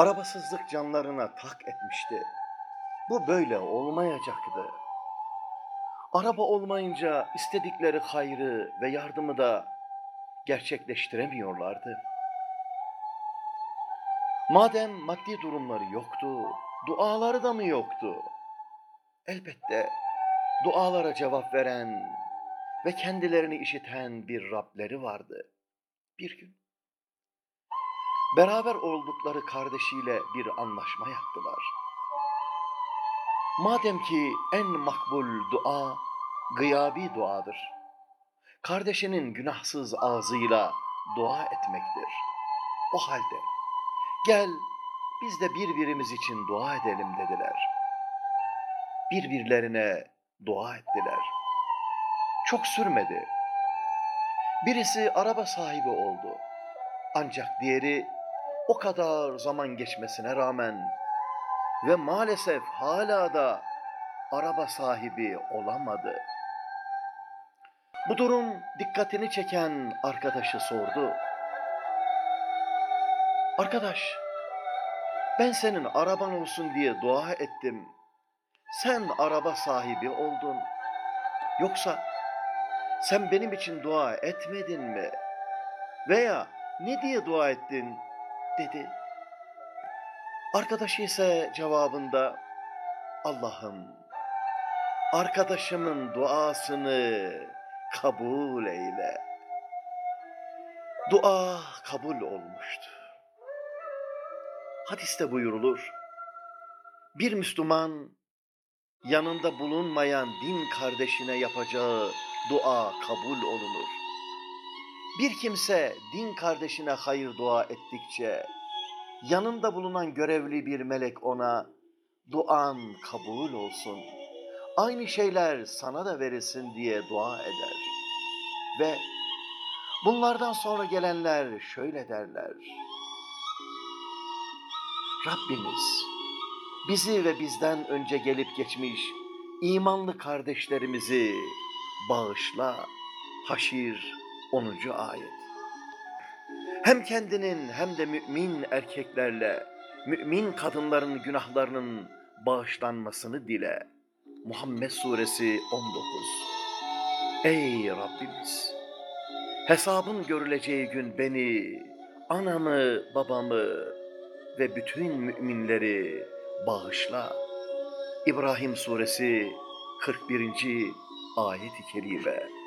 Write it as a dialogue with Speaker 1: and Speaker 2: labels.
Speaker 1: Arabasızlık canlarına tak etmişti. Bu böyle olmayacaktı. Araba olmayınca istedikleri hayrı ve yardımı da gerçekleştiremiyorlardı. Madem maddi durumları yoktu, duaları da mı yoktu? Elbette dualara cevap veren ve kendilerini işiten bir Rableri vardı. Bir gün beraber oldukları kardeşiyle bir anlaşma yaptılar. Madem ki en makbul dua gıyabi duadır. Kardeşinin günahsız ağzıyla dua etmektir. O halde gel biz de birbirimiz için dua edelim dediler. Birbirlerine dua ettiler. Çok sürmedi. Birisi araba sahibi oldu. Ancak diğeri o kadar zaman geçmesine rağmen ve maalesef hala da araba sahibi olamadı. Bu durum dikkatini çeken arkadaşı sordu. Arkadaş, ben senin araban olsun diye dua ettim. Sen araba sahibi oldun. Yoksa sen benim için dua etmedin mi? Veya ne diye dua ettin? Dedi. Arkadaşı ise cevabında Allah'ım arkadaşımın duasını kabul eyle. Dua kabul olmuştu. Hadiste buyurulur. Bir Müslüman yanında bulunmayan din kardeşine yapacağı dua kabul olunur. Bir kimse din kardeşine hayır dua ettikçe yanında bulunan görevli bir melek ona duan kabul olsun. Aynı şeyler sana da verilsin diye dua eder. Ve bunlardan sonra gelenler şöyle derler. Rabbimiz bizi ve bizden önce gelip geçmiş imanlı kardeşlerimizi bağışla. Haşir 10. ayet. Hem kendinin hem de mümin erkeklerle mümin kadınların günahlarının bağışlanmasını dile. Muhammed Suresi 19. Ey Rabbimiz! Hesabın görüleceği gün beni, anamı, babamı ve bütün müminleri bağışla. İbrahim Suresi 41. ayet-i kerime.